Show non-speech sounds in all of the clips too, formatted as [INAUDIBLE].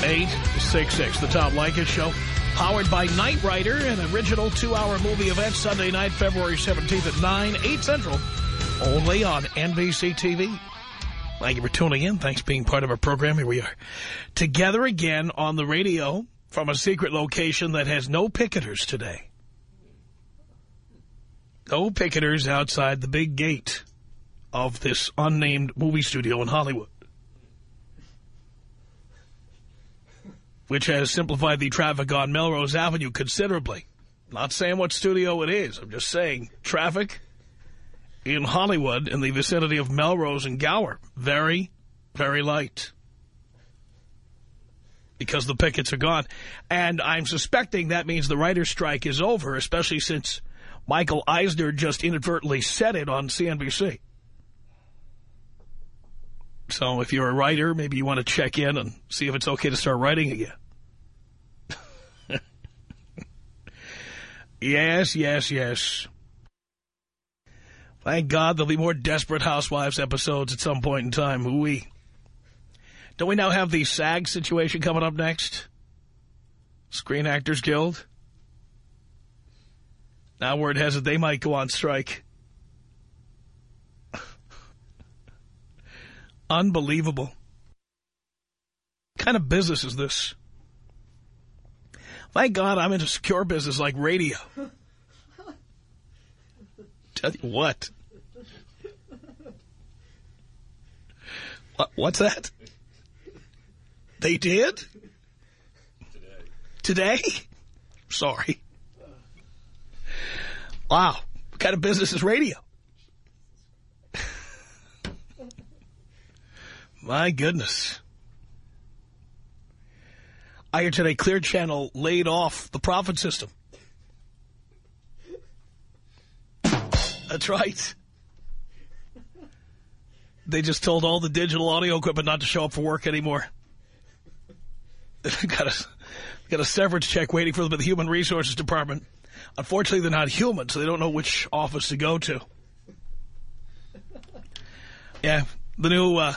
1-800-5800-866. The Tom Leykis Show. Powered by Knight Rider, an original two-hour movie event Sunday night, February 17th at 9, 8 Central. Only on NBC TV. Thank you for tuning in. Thanks for being part of our program. Here we are. Together again on the radio from a secret location that has no picketers today. No picketers outside the big gate of this unnamed movie studio in Hollywood. Which has simplified the traffic on Melrose Avenue considerably. Not saying what studio it is. I'm just saying traffic in Hollywood in the vicinity of Melrose and Gower. Very, very light. Because the pickets are gone. And I'm suspecting that means the writer's strike is over, especially since Michael Eisner just inadvertently said it on CNBC. So if you're a writer, maybe you want to check in and see if it's okay to start writing again. Yes, yes, yes. Thank God there'll be more Desperate Housewives episodes at some point in time. We? Don't we now have the SAG situation coming up next? Screen Actors Guild? Now word has it they might go on strike. [LAUGHS] Unbelievable. What kind of business is this? Thank God I'm in a secure business like radio. Tell you what. what. What's that? They did? Today. Today? Sorry. Wow. What kind of business is radio? My goodness. I hear today Clear Channel laid off the Prophet system. That's right. They just told all the digital audio equipment not to show up for work anymore. [LAUGHS] got a got a severance check waiting for them at the Human Resources Department. Unfortunately, they're not human, so they don't know which office to go to. Yeah, the new uh,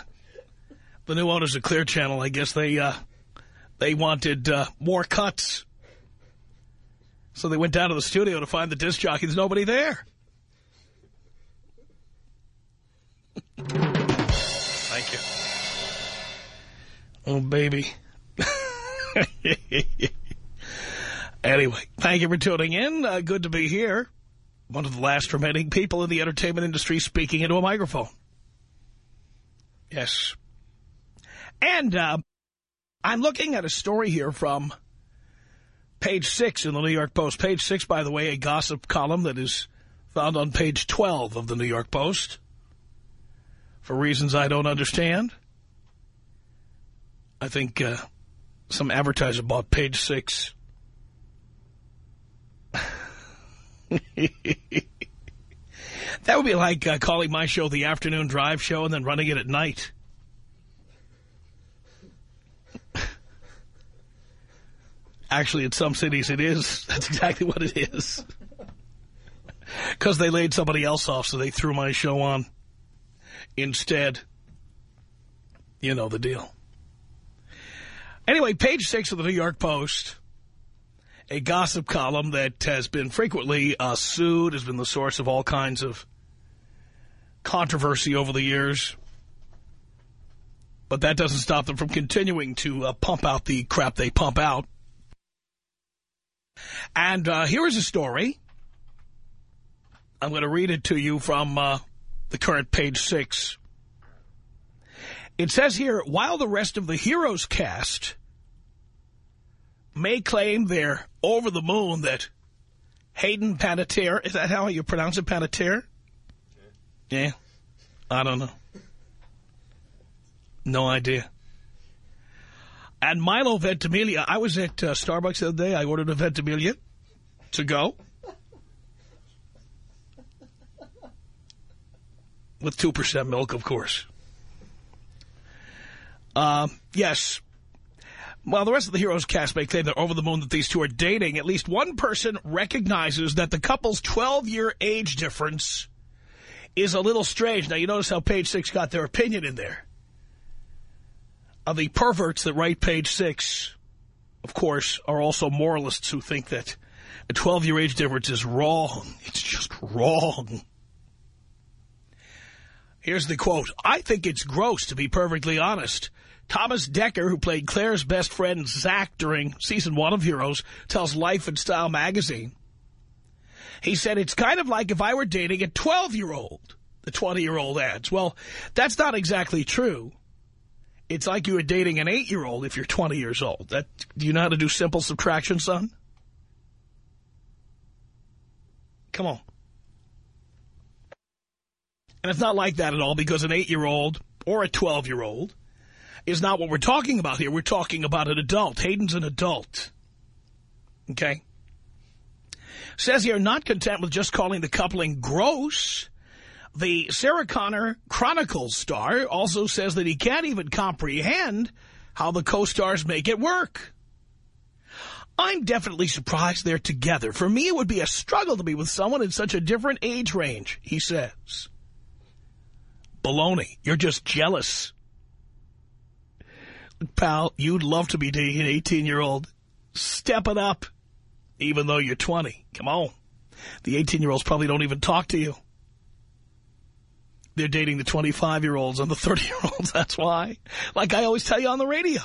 the new owners of Clear Channel, I guess they uh, they wanted uh, more cuts, so they went down to the studio to find the disc jockey. There's nobody there. Thank you. Oh, baby. [LAUGHS] anyway, thank you for tuning in. Uh, good to be here. One of the last remaining people in the entertainment industry speaking into a microphone. Yes. And uh, I'm looking at a story here from page six in the New York Post. Page six, by the way, a gossip column that is found on page 12 of the New York Post. For reasons I don't understand. I think uh, some advertiser bought page six. [LAUGHS] that would be like uh, calling my show the afternoon drive show and then running it at night. Actually, in some cities it is. [LAUGHS] That's exactly what it is. Because they laid somebody else off, so they threw my show on instead. You know the deal. Anyway, page six of the New York Post, a gossip column that has been frequently uh, sued, has been the source of all kinds of controversy over the years. But that doesn't stop them from continuing to uh, pump out the crap they pump out. And uh, here is a story. I'm going to read it to you from uh, the current page six. It says here, while the rest of the Heroes cast may claim they're over the moon that Hayden Panettiere, is that how you pronounce it, Panettiere? Yeah. I don't know. No idea. And Milo Ventimiglia, I was at uh, Starbucks the other day. I ordered a Ventimiglia to go. With 2% milk, of course. Uh, yes. While the rest of the Heroes cast may claim they're over the moon that these two are dating, at least one person recognizes that the couple's 12-year age difference is a little strange. Now, you notice how page six got their opinion in there. Of the perverts that write page six, of course, are also moralists who think that a 12-year age difference is wrong. It's just wrong. Here's the quote. I think it's gross, to be perfectly honest. Thomas Dekker, who played Claire's best friend Zach during season one of Heroes, tells Life and Style magazine. He said, it's kind of like if I were dating a 12-year-old, the 20-year-old adds. Well, that's not exactly true. It's like you were dating an 8-year-old if you're 20 years old. That Do you know how to do simple subtraction, son? Come on. And it's not like that at all because an 8-year-old or a 12-year-old is not what we're talking about here. We're talking about an adult. Hayden's an adult. Okay? Says here, not content with just calling the coupling gross, the Sarah Connor Chronicles star also says that he can't even comprehend how the co-stars make it work. I'm definitely surprised they're together. For me, it would be a struggle to be with someone in such a different age range, he says. Baloney. You're just jealous. Pal, you'd love to be dating an 18-year-old. Step it up, even though you're 20. Come on. The 18-year-olds probably don't even talk to you. They're dating the 25-year-olds and the 30-year-olds. [LAUGHS] That's why. Like I always tell you on the radio.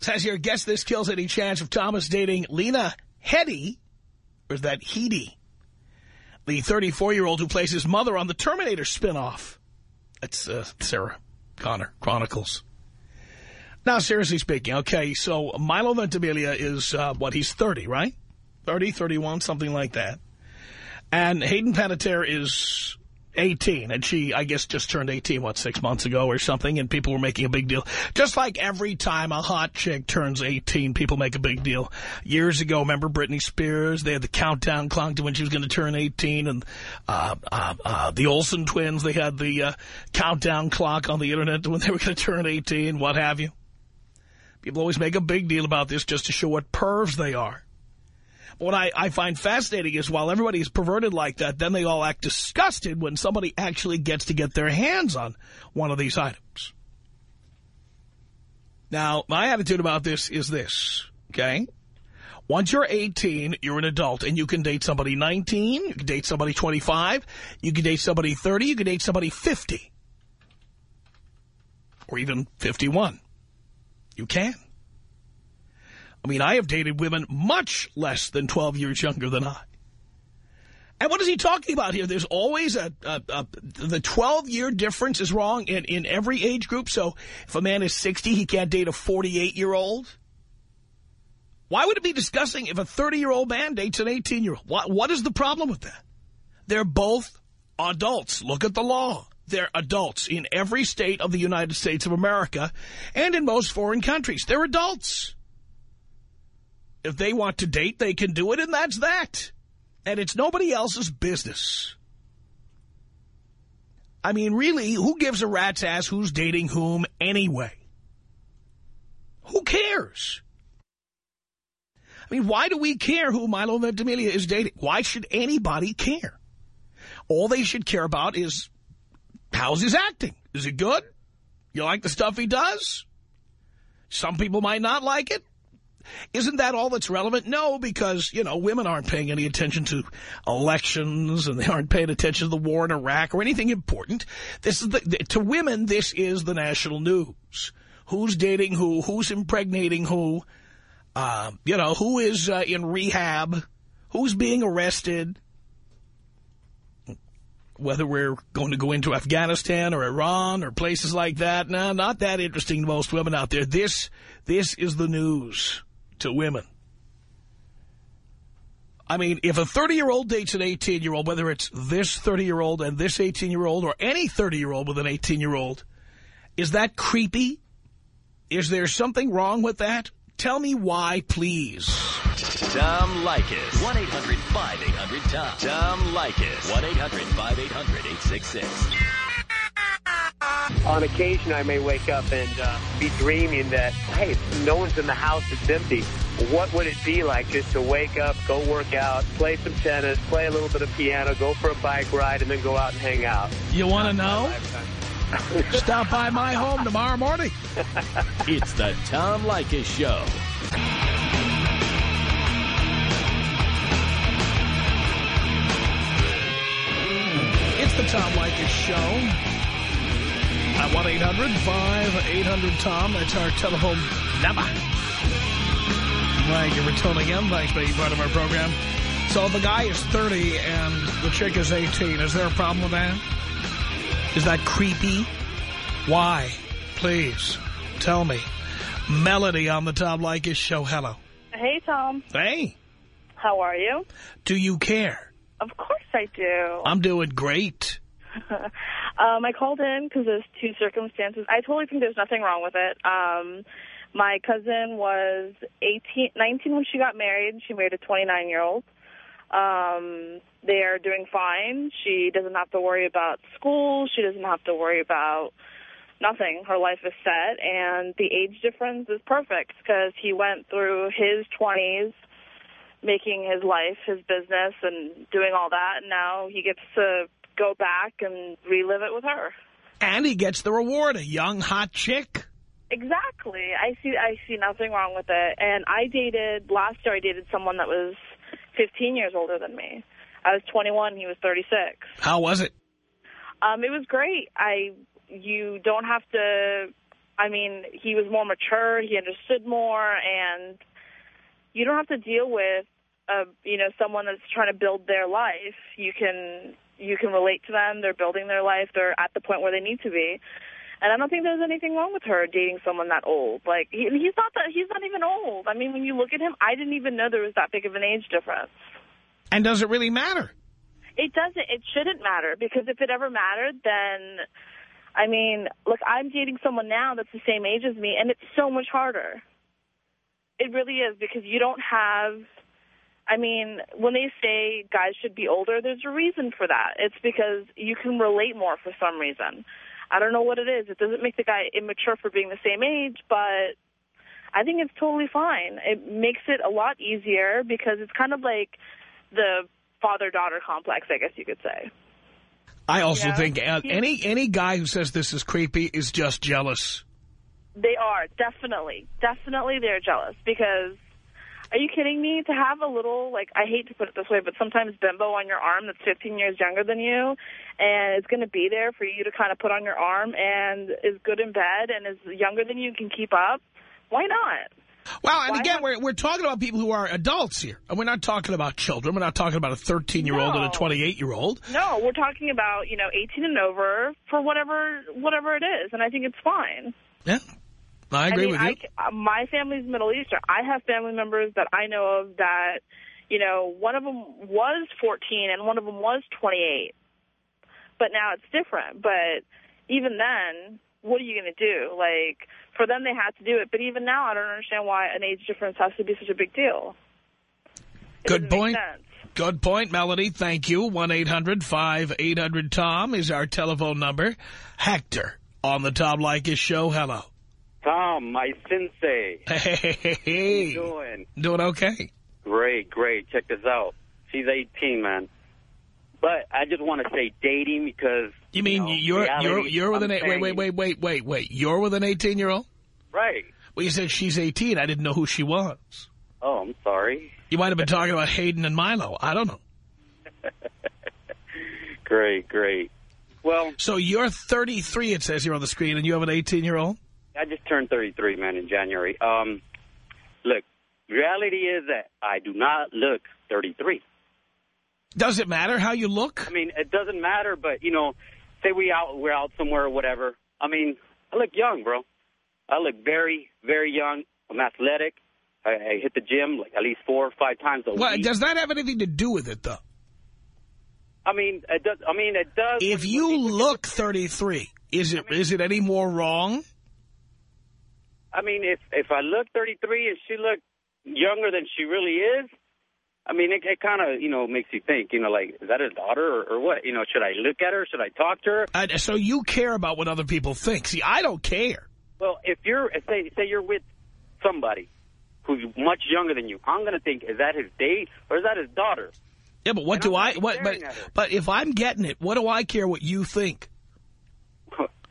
Says here, guess this kills any chance of Thomas dating Lena Headey, or is that Heedy? The 34-year-old who plays his mother on the Terminator spinoff. That's uh, Sarah Connor Chronicles. Now, seriously speaking, okay, so Milo Ventimiglia is, uh, what, he's 30, right? 30, 31, something like that. And Hayden Panettiere is 18, and she, I guess, just turned 18, what, six months ago or something, and people were making a big deal. Just like every time a hot chick turns 18, people make a big deal. Years ago, remember Britney Spears? They had the countdown clock to when she was going to turn 18, and uh, uh, uh, the Olsen twins, they had the uh, countdown clock on the Internet when they were going to turn 18, what have you. People always make a big deal about this just to show what pervs they are. What I, I find fascinating is while everybody is perverted like that, then they all act disgusted when somebody actually gets to get their hands on one of these items. Now, my attitude about this is this, okay? Once you're 18, you're an adult, and you can date somebody 19, you can date somebody 25, you can date somebody 30, you can date somebody 50, or even 51. You can. I mean, I have dated women much less than 12 years younger than I. And what is he talking about here? There's always a, a, a the 12-year difference is wrong in, in every age group. So if a man is 60, he can't date a 48-year-old. Why would it be discussing if a 30-year-old man dates an 18-year-old? What, what is the problem with that? They're both adults. Look at the law. They're adults in every state of the United States of America and in most foreign countries. They're adults. If they want to date, they can do it, and that's that. And it's nobody else's business. I mean, really, who gives a rat's ass who's dating whom anyway? Who cares? I mean, why do we care who Milo Ventimiglia is dating? Why should anybody care? All they should care about is how's his acting? Is it good? You like the stuff he does? Some people might not like it. Isn't that all that's relevant? No, because, you know, women aren't paying any attention to elections and they aren't paying attention to the war in Iraq or anything important. This is the, to women, this is the national news. Who's dating who, who's impregnating who, uh, you know, who is uh, in rehab, who's being arrested, whether we're going to go into Afghanistan or Iran or places like that. No, not that interesting to most women out there. This, this is the news to women. I mean, if a 30-year-old dates an 18-year-old, whether it's this 30-year-old and this 18-year-old or any 30-year-old with an 18-year-old, is that creepy? Is there something wrong with that? Tell me why, please. Tom Leykis. 1-800-5800-TOM. Tom Leykis. 1-800-5800-866. On occasion, I may wake up and uh, be dreaming that, hey, no one's in the house, it's empty. What would it be like just to wake up, go work out, play some tennis, play a little bit of piano, go for a bike ride, and then go out and hang out? You want to know? [LAUGHS] Stop by my home tomorrow morning. [LAUGHS] it's the Tom Leykis Show. It's the Tom Leykis Show. At 1-800-5800-TOM. That's our telephone number. Thank you for tuning in. Thanks for being part of our program. So if the guy is 30 and the chick is 18, is there a problem with that? Is that creepy? Why? Please, tell me. Melody on the Tom Leykis Show. Hello. Hey, Tom. Hey. How are you? Do you care? Of course I do. I'm doing great. [LAUGHS] um, I called in because there's two circumstances. I totally think there's nothing wrong with it. Um, my cousin was 18, 19 when she got married. She married a 29-year-old. Um, they are doing fine. She doesn't have to worry about school. She doesn't have to worry about nothing. Her life is set, and the age difference is perfect because he went through his 20s making his life, his business, and doing all that, and now he gets to go back and relive it with her. And he gets the reward, a young, hot chick. Exactly. I see I see nothing wrong with it. And I dated, last year I dated someone that was 15 years older than me. I was 21, he was 36. How was it? Um, it was great. I, you don't have to, I mean, he was more mature, he understood more, and you don't have to deal with, uh, you know, someone that's trying to build their life. You can, you can relate to them, they're building their life, they're at the point where they need to be. And I don't think there's anything wrong with her dating someone that old. Like, he, he's not that, he's not even old. I mean, when you look at him, I didn't even know there was that big of an age difference. And does it really matter? It doesn't. It shouldn't matter because if it ever mattered, then, I mean, look, I'm dating someone now that's the same age as me, and it's so much harder. It really is because you don't have, I mean, when they say guys should be older, there's a reason for that. It's because you can relate more for some reason. I don't know what it is. It doesn't make the guy immature for being the same age, but I think it's totally fine. It makes it a lot easier because it's kind of like the father-daughter complex, I guess you could say. I also Yeah. think uh, any any guy who says this is creepy is just jealous. They are, definitely. Definitely they're jealous because, are you kidding me? To have a little, like, I hate to put it this way, but sometimes bimbo on your arm that's 15 years younger than you, and it's going to be there for you to kind of put on your arm and is good in bed and is younger than you can keep up, why not? Well, and Why again, we're we're talking about people who are adults here. And we're not talking about children. We're not talking about a 13-year-old and a 28-year-old. No, we're talking about, you know, 18 and over for whatever whatever it is, and I think it's fine. Yeah, I agree I mean, with you. I uh, my family's Middle Eastern. I have family members that I know of that, you know, one of them was 14 and one of them was 28. But now it's different. But even then, what are you going to do? Like, for them, they had to do it. But even now, I don't understand why an age difference has to be such a big deal. It Good point. Good point, Melody. Thank you. 1-800-5800-TOM is our telephone number. Hector on the Tom Leykis show. Hello. Tom, my sensei. Hey, How you doing? doing okay. Great, great. Check this out. She's 18, man. But I just want to say dating because You mean know, you're you're you're with I'm an wait wait wait wait wait wait you're with an 18 year old? right. Well, you said she's 18. I didn't know who she was. Oh, I'm sorry. You might have been talking about Hayden and Milo. I don't know. [LAUGHS] Great, great. Well, So you're 33, it says here on the screen, and you have an 18-year-old? I just turned 33, man, in January. Um, look, reality is that I do not look 33. Does it matter how you look? I mean, it doesn't matter, but, you know, say we out, we're out somewhere or whatever. I mean, I look young, bro. I look very, very young. I'm athletic. I, I hit the gym like at least four or five times a Well, week. does that have anything to do with it, though? I mean, it does. I mean, it does. If you look 33, is it is it any more wrong? I mean, if if I look 33 and she look younger than she really is, I mean, it, it kind of you know makes you think. You know, like is that his daughter or, or what? You know, should I look at her? Should I talk to her? Uh, so you care about what other people think. See, I don't care. Well, if you're say say you're with somebody who's much younger than you, I'm gonna think is that his date or is that his daughter? Yeah, but what And do I... What, but, staring at her. but if I'm getting it, what do I care what you think?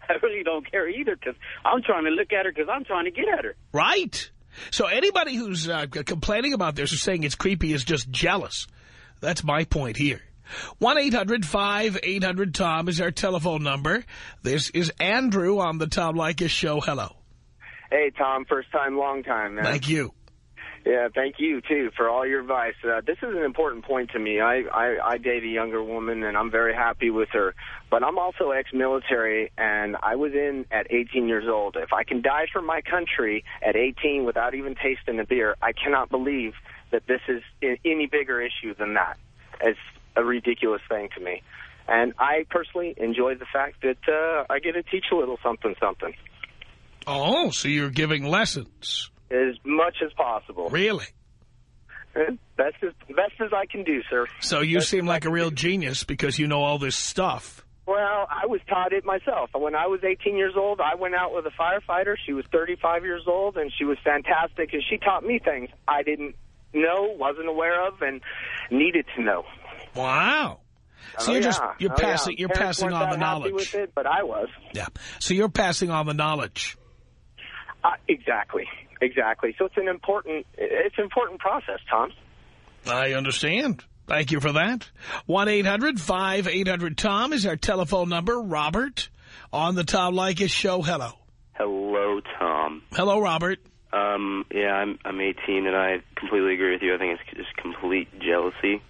[LAUGHS] I really don't care either because I'm trying to look at her because I'm trying to get at her. Right? So anybody who's uh, complaining about this or saying it's creepy is just jealous. That's my point here. 1-800-5800-TOM is our telephone number. This is Andrew on the Tom Leykis Show. Hello. Hey, Tom. First time, long time, man. Thank you. Yeah, thank you, too, for all your advice. Uh, this is an important point to me. I, I, I date a younger woman, and I'm very happy with her. But I'm also ex-military, and I was in at 18 years old. If I can die for my country at 18 without even tasting a beer, I cannot believe that this is any bigger issue than that. It's a ridiculous thing to me. And I personally enjoy the fact that uh, I get to teach a little something, something, Oh, so you're giving lessons. As much as possible. Really? Best as best as I can do, sir. So you Best seem like a real do. genius because you know all this stuff. Well, I was taught it myself. When I was 18 years old, I went out with a firefighter. She was 35 years old, and she was fantastic, and she taught me things I didn't know, wasn't aware of, and needed to know. Wow. So Oh, you're just yeah. you're Oh, passing yeah. you're Parents passing on the knowledge. with it, but I was. Yeah. So you're passing on the knowledge. Uh, exactly, exactly. So it's an important, it's an important process, Tom. I understand. Thank you for that. 1-800-5800-TOM is our telephone number. Robert on the Tom Leykis show. Hello. Hello, Tom. Hello, Robert. Um, yeah, I'm I'm 18, and I completely agree with you. I think it's just complete jealousy.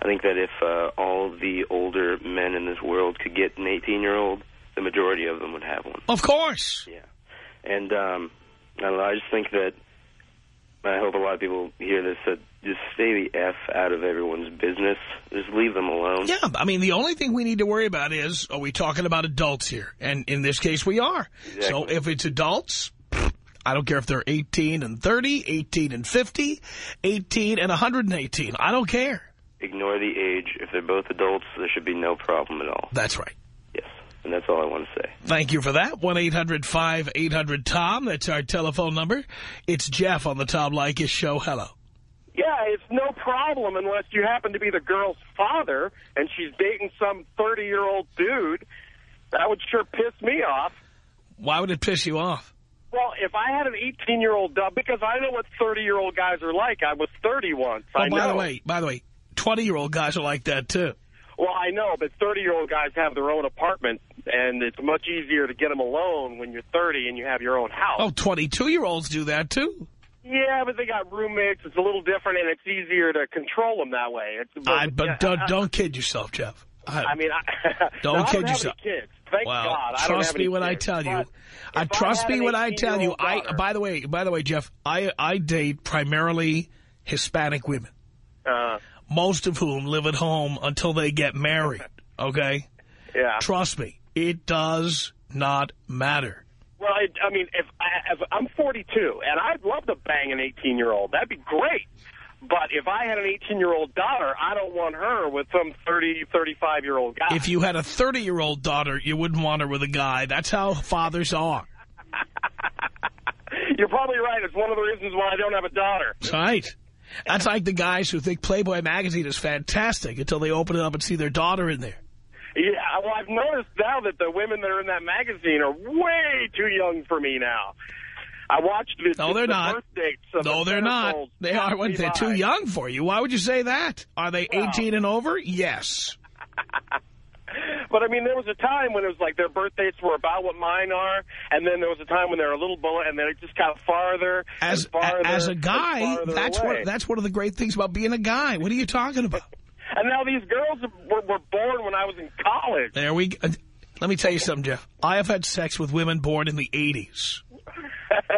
I think that if uh, all the older men in this world could get an 18-year-old, the majority of them would have one. Of course. Yeah, and um, I don't know. I just think that I hope a lot of people hear this. That just stay the f out of everyone's business. Just leave them alone. Yeah, I mean, the only thing we need to worry about is, are we talking about adults here? And in this case, we are. So if it's adults, I don't care if they're 18 and 30, 18 and 50, 18 and 118. I don't care. Ignore the age. If they're both adults, there should be no problem at all. That's right. Yes, and that's all I want to say. Thank you for that. 1-800-5800-TOM. That's our telephone number. It's Jeff on the Tom Leykis show. Hello. Yeah, it's no problem unless you happen to be the girl's father and she's dating some 30-year-old dude. That would sure piss me off. Why would it piss you off? Well, if I had an 18-year-old dub, because I know what 30-year-old guys are like. I was 30 once. Oh, I by know. the way, by the way, 20-year-old guys are like that, too. Well, I know, but 30-year-old guys have their own apartment, and it's much easier to get them alone when you're 30 and you have your own house. Oh, 22-year-olds do that, too. Yeah, but they got roommates. It's a little different, and it's easier to control them that way. It's, I, but yeah, don't, I- don't kid yourself, Jeff. I, I mean, I, [LAUGHS] [LAUGHS] Don't no, kid don't have yourself. Kids. Thank well, God. I don't trust have me when I tell you. I trust me when I tell you. 18-year-old I by the way, by the way, Jeff, I I date primarily Hispanic women, Uh, most of whom live at home until they get married. Okay, yeah. trust me, it does not matter. Well, I, I mean, if, I, if I'm 42, and I'd love to bang an 18-year-old. That'd be great. But if I had an 18-year-old daughter, I don't want her with some 30, 35-year-old guy. If you had a 30-year-old daughter, you wouldn't want her with a guy. That's how fathers are. [LAUGHS] You're probably right. It's one of the reasons why I don't have a daughter. That's right. That's like the guys who think Playboy magazine is fantastic until they open it up and see their daughter in there. Yeah, well, I've noticed now that the women that are in that magazine are way too young for me now. I watched the, no, they're the not. birth dates of no, the they're not. They are. When they're too young for you. Why would you say that? Are they 18 and over? Yes. [LAUGHS] But I mean, there was a time when it was like their birth dates were about what mine are, and then there was a time when they were a little bullet, and then it just got farther As farther as a guy, that's away. what that's one of the great things about being a guy. What are you talking about? [LAUGHS] And now these girls were, were born when I was in college. There we. go. Let me tell you something, Jeff. I have had sex with women born in the 80s. [LAUGHS]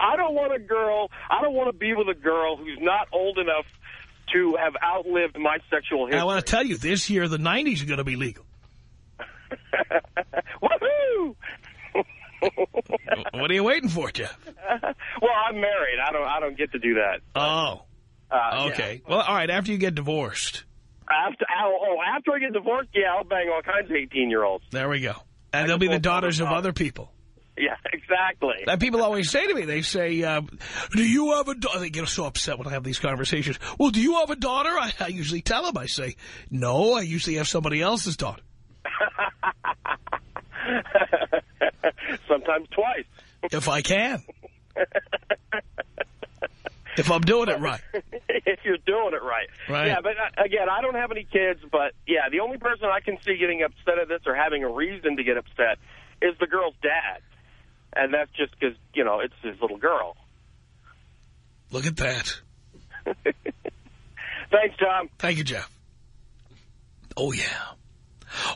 I don't want a girl. I don't want to be with a girl who's not old enough to have outlived my sexual And history. I want to tell you, this year the 90s are going to be legal. [LAUGHS] Woohoo! [LAUGHS] What are you waiting for, Jeff? well, I'm married. I don't. I don't get to do that. Oh, Uh, okay. Well, all right. After you get divorced, yeah. After oh, oh, after I get divorced, yeah, I'll bang all kinds of 18 year olds. there we go. And they'll be the daughters of other people. Yeah, exactly. And people always say to me, they say, uh, do you have a daughter? They get so upset when I have these conversations. Well, do you have a daughter? I, I usually tell them, I say, no, I usually have somebody else's daughter. [LAUGHS] [LAUGHS] Sometimes twice. If I can. if I'm doing it right. [LAUGHS] [LAUGHS] if you're doing it right. Right. Yeah, but uh, again, I don't have any kids, but yeah, the only person I can see getting upset at this or having a reason to get upset is the girl's dad. And that's just because, you know, it's his little girl. Look at that. [LAUGHS] Thanks, Tom. Thank you, Jeff. Oh, yeah.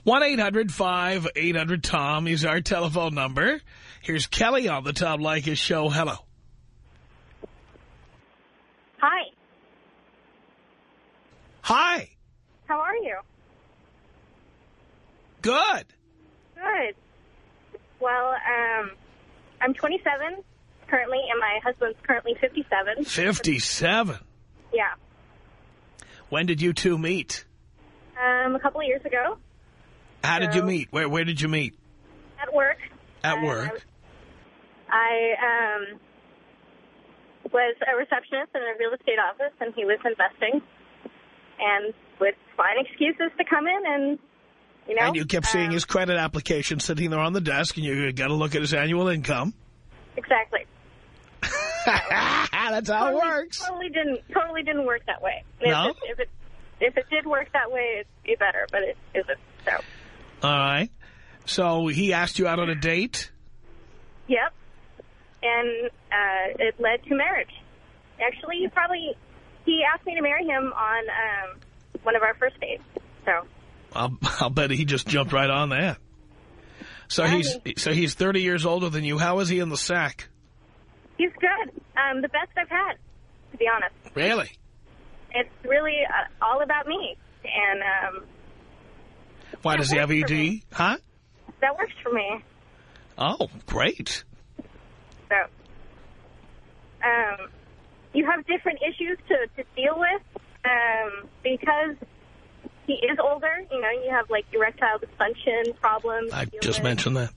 1-800-5800-TOM is our telephone number. Here's Kelly on the Tom Leykis show. Hello. Hi. Hi. How are you? Good. Good. Well, um, I'm 27 currently, and my husband's currently 57. 57. Yeah. When did you two meet? Um, a couple of years ago How did you meet? Where Where did you meet? at work. At uh, work. I um, was a receptionist in a real estate office, and he was investing, and would find excuses to come in and, you know. and you kept seeing um, his credit application sitting there on the desk, and you got to look at his annual income. Exactly. [LAUGHS] That's how it works. Totally didn't totally didn't work that way. If No? It, if it if it did work that way, it'd be better, but it isn't. So, All right. So he asked you out on a date. yep. And uh, it led to marriage. Actually, he probably he asked me to marry him on um, one of our first dates. So, I'll, I'll bet he just jumped right on that. So he's he- so he's 30 years older than you. How is he in the sack? he's good. Um, the best I've had, to be honest. Really? It's really uh, all about me, and um, Why does he have ED? Huh? that works for me. Oh, great. So, um, you have different issues to, to deal with um, because he is older. You know, you have like erectile dysfunction problems. I just with. mentioned that.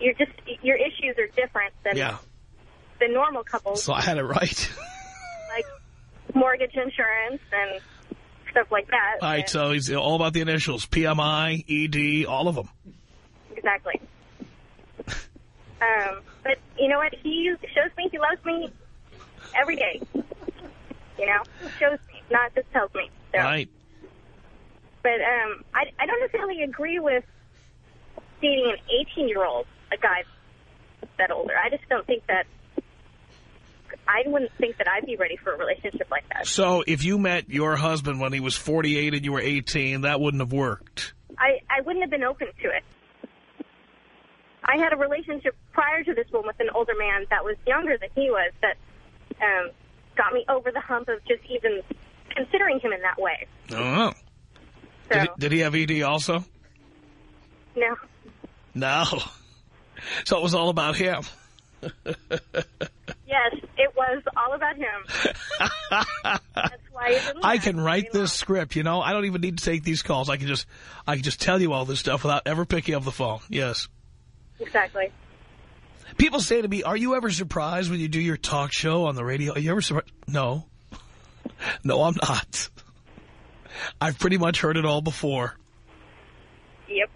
You're just your issues are different than Yeah. the normal couples, So I had it right. [LAUGHS] like mortgage insurance and stuff like that. All right, And- so he's all about the initials. PMI, ED, all of them. Exactly. Um, but you know what? He shows me he loves me every day. You know, shows me, not just tells me. So, Right. But um, I, I don't necessarily agree with dating an 18-year-old, a guy that older. I just don't think that. I wouldn't think that I'd be ready for a relationship like that. So if you met your husband when he was 48 and you were 18, that wouldn't have worked. I, I wouldn't have been open to it. I had a relationship prior to this one with an older man that was younger than he was that um, got me over the hump of just even considering him in that way. Oh. So, Did he, did he have ED also? no. No. So it was all about him. Yes, it was all about him. That's why I can write this script, you know. I don't even need to take these calls. I can just I can just tell you all this stuff without ever picking up the phone. Yes. Exactly. People say to me, are you ever surprised when you do your talk show on the radio? Are you ever surprised? No. [LAUGHS] No, I'm not. I've pretty much heard it all before. Yep.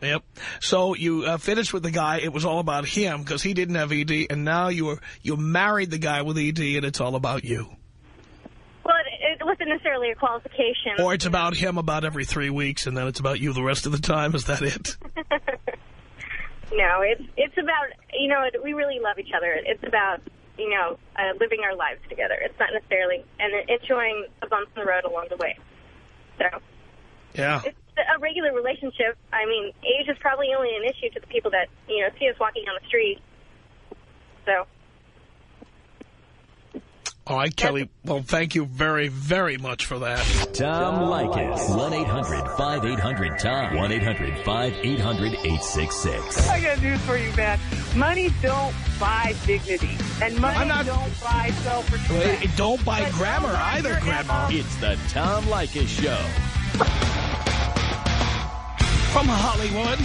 Yep. So you uh, finished with the guy. It was all about him because he didn't have ED, and now you were you married the guy with ED, and it's all about you. Well, it, it wasn't necessarily a qualification. Or it's about him about every three weeks, and then it's about you the rest of the time. Is that it? [LAUGHS] no, it's it's about you know we really love each other. It's about you know uh, living our lives together. It's not necessarily and enjoying the bumps in the road along the way. So Yeah. it's a regular relationship. I mean, age is probably only an issue to the people that you know see us walking down the street. So All right, Kelly. Well, thank you very, very much for that. Tom Leykis. 1-800-5800-TOM. 1-800-5800-866. I got news for you, man. Money don't buy dignity, and money don't buy self-respect. Don't buy grammar either, Grandma. It's the Tom Leykis Show. From Hollywood,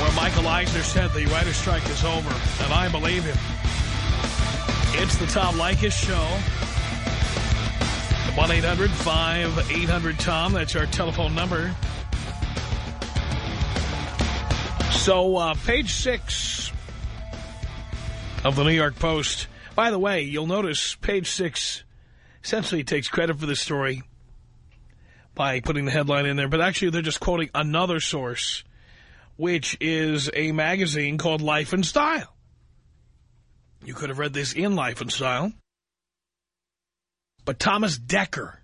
where Michael Eisner said the writer's strike is over, and I believe him. It's the Tom Leykis Show. 1-800-5800-TOM. That's our telephone number. So, uh, page six of the New York Post. By the way, you'll notice page six essentially takes credit for this story by putting the headline in there, but actually they're just quoting another source, which is a magazine called Life and Style. You could have read this in Life and Style. But Thomas Dekker,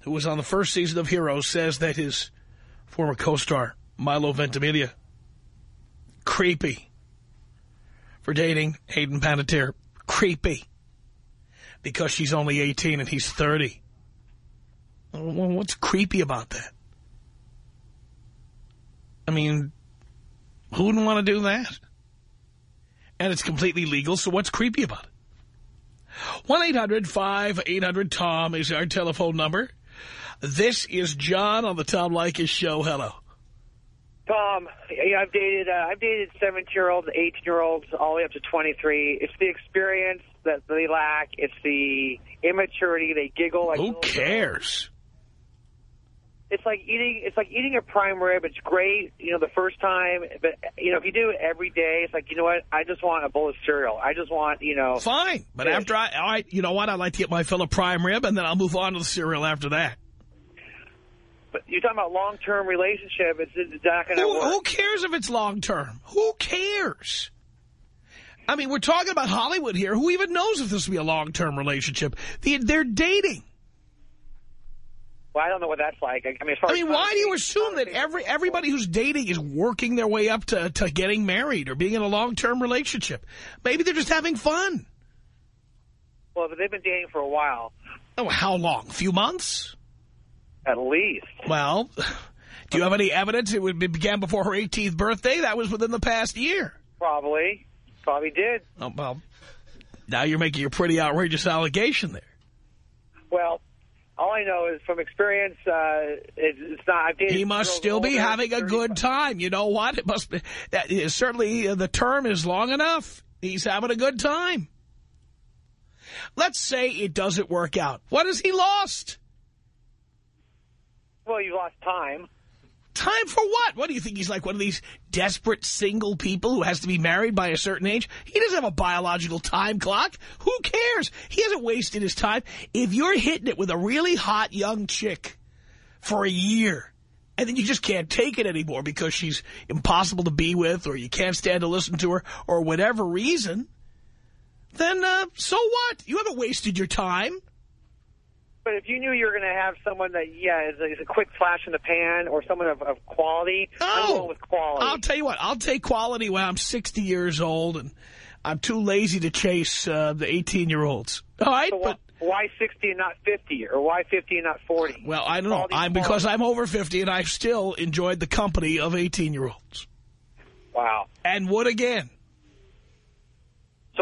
who was on the first season of Heroes, says that his former co-star, Milo Ventimiglia, creepy for dating Hayden Panettiere. Creepy. Because she's only 18 and he's 30. Well, what's creepy about that? I mean, who wouldn't want to do that? And it's completely legal, so what's creepy about it? 1-800-5800-TOM is our telephone number. This is John on the Tom Leykis Show. Hello. Tom, know, I've dated uh, I've dated 17-year-olds, 18-year-olds, all the way up to 23. It's the experience that they lack. It's the immaturity. They giggle like Who cares? It's like eating. It's like eating a prime rib. It's great, you know, the first time, but you know, if you do it every day, it's like you know what? I just want a bowl of cereal. I just want, you know, Fine. But after I, all right, you know what? I'd like to get my fill of prime rib, and then I'll move on to the cereal after that. But you're talking about long-term relationship. It's, it's not going to Who, work. who cares if it's long-term? Who cares? I mean, we're talking about Hollywood here. Who even knows if this will be a long-term relationship? They're dating. Well, I don't know what that's like. I mean, as far I mean, why do you assume that every everybody who's dating is working their way up to, to getting married or being in a long-term relationship? Maybe they're just having fun. Well, but they've been dating for a while, Oh, how long? A few months? at least. Well, [SIGHS] do you have any evidence it would- it began before her 18th birthday? That was within the past year. Probably, probably did. Oh, well, now you're making a pretty outrageous allegation there. Well, all I know is from experience, uh, it's, it's not. I've He must still be having a good time. You know what? It must be. That is, certainly, uh, the term is long enough. He's having a good time. Let's say it doesn't work out. What has he lost? Well, you lost time. Time for what? What do you think? He's like one of these desperate single people who has to be married by a certain age? He doesn't have a biological time clock. Who cares? He hasn't wasted his time. If you're hitting it with a really hot young chick for a year, and then you just can't take it anymore because she's impossible to be with or you can't stand to listen to her or whatever reason, then uh, so what? You haven't wasted your time. But if you knew you were going to have someone that, yeah, is a, is a quick flash in the pan or someone of, of quality, I'm Oh, going with quality. I'll tell you what, I'll take quality when I'm 60 years old and I'm too lazy to chase uh, the 18-year-olds. All right, so but... why, why 60 and not 50? Or why 50 and not 40? Well, I don't know. I'm because I'm over 50 and I've still enjoyed the company of 18-year-olds. Wow. And would again.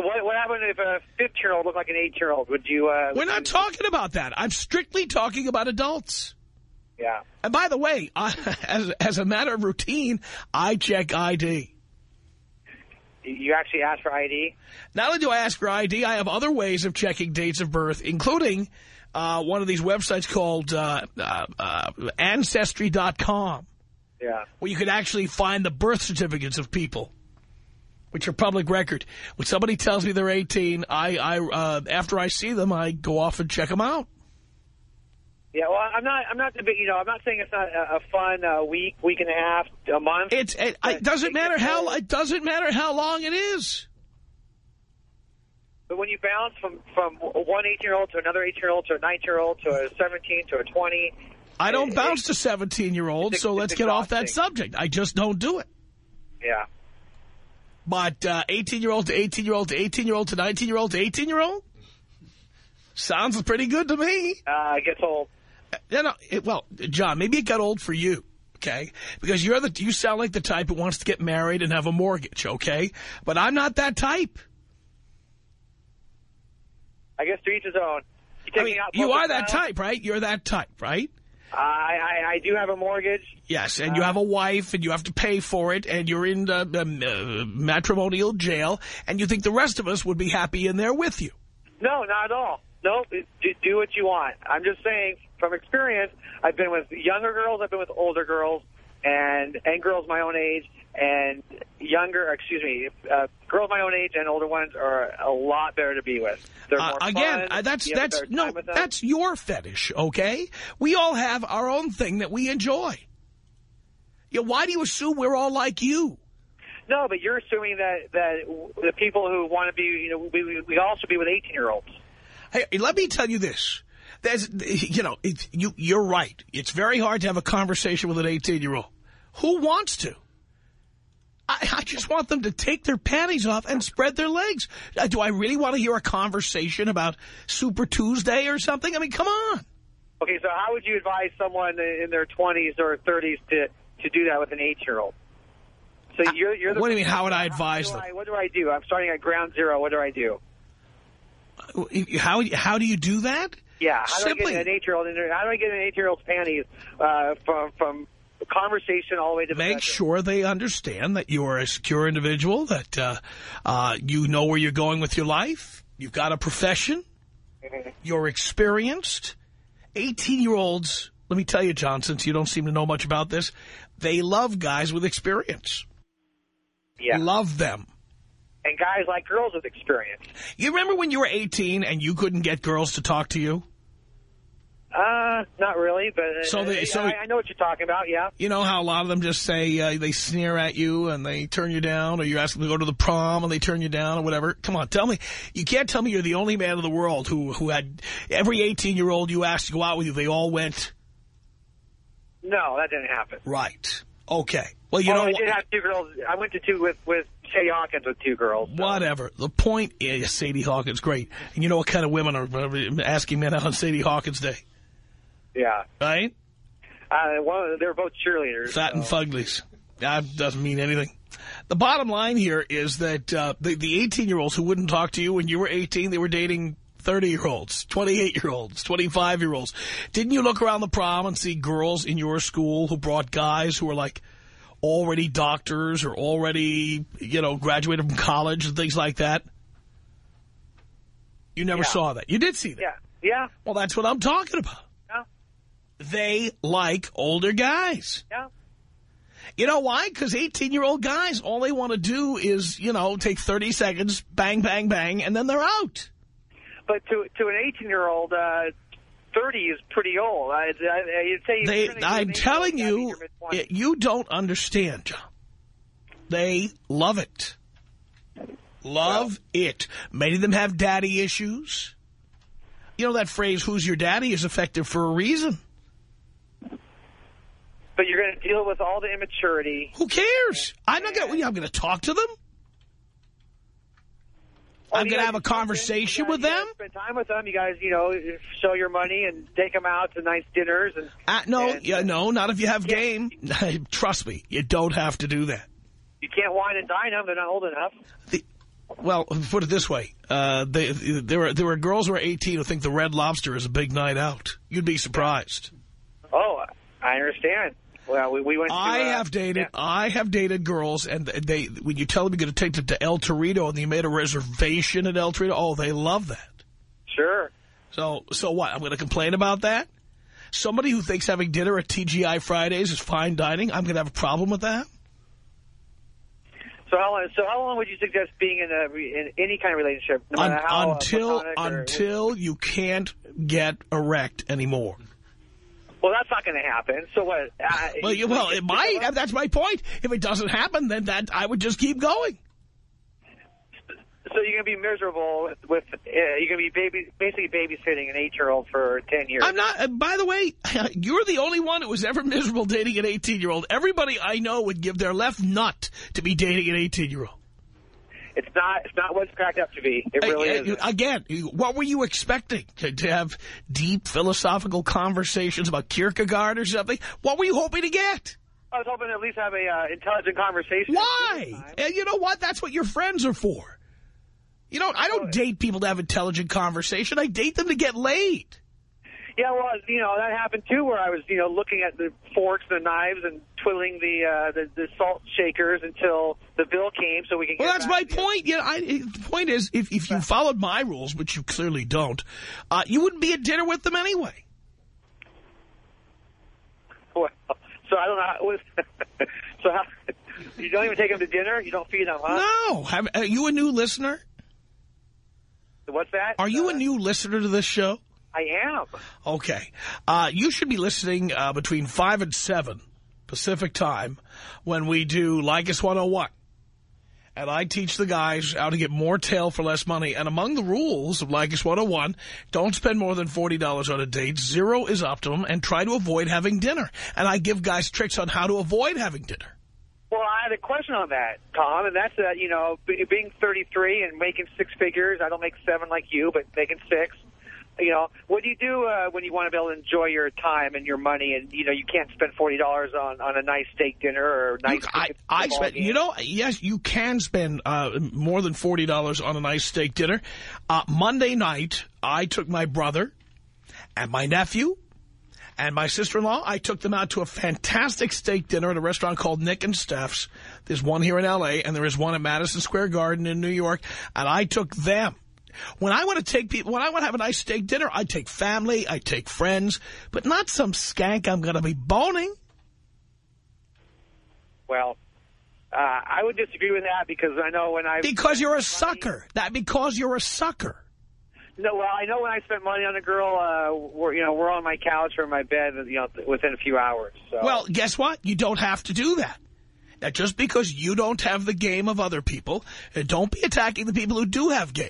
So what, what happened if a 15-year-old looked like an 8-year-old? Would you... Uh, We're not talking about that. I'm strictly talking about adults. Yeah. And by the way, I, [LAUGHS] as, as a matter of routine, I check ID. You actually ask for ID? Not only do I ask for ID, I have other ways of checking dates of birth, including uh, one of these websites called uh, uh, uh, Ancestry.com, Yeah. where you could actually find the birth certificates of people, which are public record. When somebody tells me they're 18, I, I uh, after I see them, I go off and check them out. Yeah, well, I'm not. I'm not. You know, I'm not saying it's not a, a fun uh, week, week and a half, a month. It's it, it doesn't matter how it doesn't matter how long it is. But when you bounce from from one 18 year old to another 18 year old to a 19 year old to a 17 to a 20, I don't bounce to 17 year olds, so let's get off that subject. I just don't do it. yeah. But uh, 18 year old to 18 year old to 18 year old to 19 year old to 18 year old sounds pretty good to me. Uh, it gets old. Know, it, well, John, maybe it got old for you. Okay, because you're the you sound like the type who wants to get married and have a mortgage. Okay, but I'm not that type. I guess to each his own. You, I mean, you are that type, right? You're that type, right? I, I I do have a mortgage. Yes, and you have a wife, and you have to pay for it, and you're in uh, um, uh, matrimonial jail, and you think the rest of us would be happy in there with you. No, not at all. No, do, do what you want. I'm just saying, from experience, I've been with younger girls, I've been with older girls, and and girls my own age, and younger, excuse me, uh, girls my own age and older ones are a lot better to be with. They're Uh, again, fun. uh, that's that's no, time with them. that's your fetish, okay? We all have our own thing that we enjoy. Yeah, why do you assume we're all like you? No, but you're assuming that that the people who want to be, you know, we we, we all should be with 18 year olds. Hey, let me tell you this. There's, you know, it, you, you're right. It's very hard to have a conversation with an 18-year-old. Who wants to? I, I just want them to take their panties off and spread their legs. Uh, do I really want to hear a conversation about Super Tuesday or something? I mean, come on. Okay, so how would you advise someone in their 20s or 30s to to do that with an 8 year old? So you're you're the Uh, What do you mean, how would I advise them? I- what do I do? I'm starting at ground zero. What do I do? How, how do you do that? Yeah, how Simply- do I get an 8 year old in there? How do I get an 8 year old's panties uh, from from conversation all the way to the Make bedroom? sure they understand that you are a secure individual, that uh, uh, you know where you're going with your life, you've got a profession, you're experienced. 18-year-olds, let me tell you, John, since you don't seem to know much about this, they love guys with experience. Yeah. Love them. And guys like girls with experience. You remember when you were 18 and you couldn't get girls to talk to you? Uh, not really, but So they- uh, so- I, I know what you're talking about. Yeah. You know how a lot of them just say, uh, they sneer at you and they turn you down, or you ask them to go to the prom and they turn you down or whatever. Come on, tell me. You can't tell me you're the only man in the world who, who had every 18-year-old you asked to go out with you, they all went. No, that didn't happen. Right. Okay. Well, you oh, know I did have two girls. I went to two with with Sadie Hawkins with two girls. Whatever. The point is, Sadie Hawkins, great. And you know what kind of women are asking men out on Sadie Hawkins Day, Yeah. right? Uh, one, they're both cheerleaders. Fat and so- fuglies. That doesn't mean anything. The bottom line here is that uh, the, the 18-year-olds who wouldn't talk to you when you were 18, they were dating 30-year-olds, 28-year-olds, 25-year-olds. Didn't you look around the prom and see girls in your school who brought guys who were like already doctors or already, you know, graduated from college and things like that? You never Yeah. saw that. You did see that. Yeah. Yeah. Well, that's what I'm talking about. They like older guys. Yeah. You know why? Because 18-year-old guys, all they want to do is, you know, take 30 seconds, bang, bang, bang, and then they're out. But to to an 18 year old, uh, 30 is pretty old. I, I, you'd say they, I'm telling 18-year-old you, it- you don't understand, John. They love it. Love it. Many of them have daddy issues. You know that phrase, who's your daddy, is effective for a reason. But you're going to deal with all the immaturity. Who cares? I'm not going to, I'm going to talk to them. I'm going to have a conversation with them. Spend time with them. You guys, you know, show your money and take them out to nice dinners. And Uh, no, and, yeah, no, not if you have game. [LAUGHS] Trust me, you don't have to do that. You can't wine and dine them. They're not old enough. The, well, put it this way: uh, they, there are there were girls who are 18 who think the Red Lobster is a big night out. You'd be surprised. Oh, I understand. Well, we, we went. To, I uh, have dated I have dated girls, and they when you tell them you're going to take them to El Torito, and you made a reservation at El Torito, oh, they love that. Sure. So, so what? I'm going to complain about that? Somebody who thinks having dinner at TGI Fridays is fine dining, I'm going to have a problem with that? So how long? So how long would you suggest being in a in any kind of relationship? No Un how, uh, until or- until you can't get erect anymore. Well, that's not going to happen. So what? Uh, Well, you, well, it might. That's my point. If it doesn't happen, then that I would just keep going. So you're going to be miserable with, uh, you're going to be baby, basically babysitting an eight-year-old for 10 years. I'm not. Uh, by the way, [LAUGHS] you're the only one who was ever miserable dating an 18-year-old. Everybody I know would give their left nut to be dating an 18-year-old. It's not. It's not what it's cracked up to be. It really is. Again, what were you expecting? To, to have deep philosophical conversations about Kierkegaard or something? What were you hoping to get? I was hoping to at least have a uh, intelligent conversation. Why? And you know what? That's what your friends are for. You know, I don't date people to have intelligent conversation. I date them to get laid. Yeah, well, you know that happened too, where I was, you know, looking at the forks and the knives and twiddling the uh, the, the salt shakers until the bill came, so we can. Well, that's my point. You know, I, the point is, if, if you followed my rules, which you clearly don't, uh, you wouldn't be at dinner with them anyway. Well, so I don't know. How, what- [LAUGHS] so how, you don't even take them to dinner? You don't feed them, huh? No. Have, are you a new listener? What's that? Are you a new listener to this show? I am. Okay. Uh, you should be listening uh, between 5 and 7 Pacific time when we do Leykis 101. And I teach the guys how to get more tail for less money. And among the rules of Leykis 101, don't spend more than $40 on a date. Zero is optimum. And try to avoid having dinner. And I give guys tricks on how to avoid having dinner. Well, I had a question on that, Tom, and that's that, you know, being 33 and making six figures, I don't make seven like you, but making six, you know, what do you do uh, when you want to be able to enjoy your time and your money and, you know, you can't spend $40 on, on a nice steak dinner or a nice I, I spent, you know, yes, you can spend uh, more than $40 on a nice steak dinner. Uh, Monday night, I took my brother and my nephew and my sister-in-law. I took them out to a fantastic steak dinner at a restaurant called Nick and Stef's. There's one here in L.A. and there is one at Madison Square Garden in New York. And I took them. When I want to take people, when I want to have a nice steak dinner, I take family, I take friends, but not some skank I'm going to be boning. Well, uh, I would disagree with that because I know when I... Because you're a sucker. That because you're a sucker. No, well, I know when I spent money on a girl, uh, we're, you know, we're on my couch or my bed, you know, within a few hours. So. Well, guess what? You don't have to do that. Now, just because you don't have the game of other people, don't be attacking the people who do have game.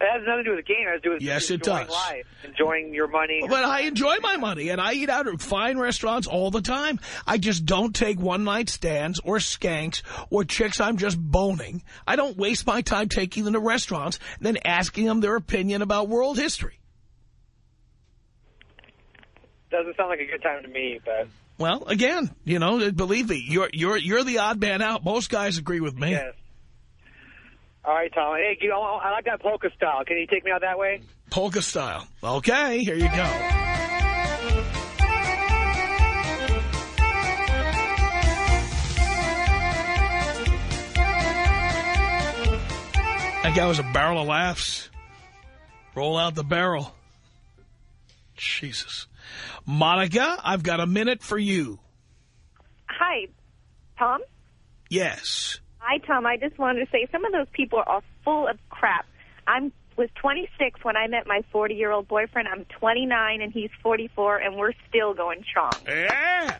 It has nothing to do with the game. It has to do with Yes, it enjoying does. life, enjoying your money. But I enjoy my money, and I eat out at fine restaurants all the time. I just don't take one-night stands or skanks or chicks I'm just boning. I don't waste my time taking them to restaurants and then asking them their opinion about world history. Doesn't sound like a good time to me, but... Well, again, you know, believe me, you're you're you're the odd man out. Most guys agree with me. Yes. All right, Tom. Hey, you know, I like that polka style. Can you take me out that way? Polka style. Okay, here you go. That guy was a barrel of laughs. Roll out the barrel. Jesus. Monica, I've got a minute for you. Hi, Tom. Yes. Hi, Tom. I just wanted to say some of those people are all full of crap. I'm was 26 when I met my 40-year-old boyfriend. I'm 29 and he's 44, and we're still going strong. Yeah.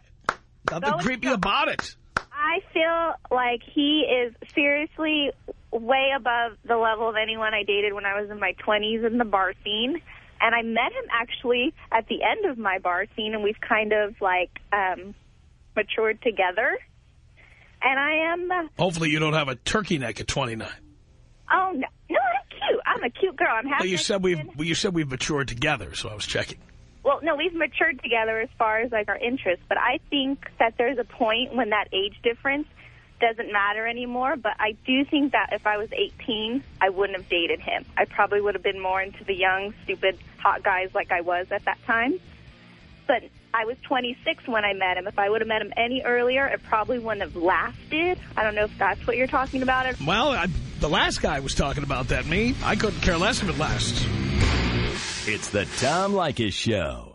Nothing Going creepy about it. I feel like he is seriously way above the level of anyone I dated when I was in my 20s in the bar scene. And I met him actually at the end of my bar scene, and we've kind of like um, matured together. And I am, uh, Hopefully you don't have a turkey neck at 29. oh, no, no, I'm cute. I'm a cute girl. I'm happy. Well, you said we've well, you said we've matured together, so I was checking. Well, no, we've matured together as far as like our interests, but I think that there's a point when that age difference doesn't matter anymore. But I do think that if I was 18, I wouldn't have dated him. I probably would have been more into the young, stupid, hot guys like I was at that time. But I was 26 when I met him. If I would have met him any earlier, it probably wouldn't have lasted. I don't know if that's what you're talking about. It. Well, I, the last guy was talking about that. Me, I couldn't care less if it lasts. It's the Tom Leykis Show.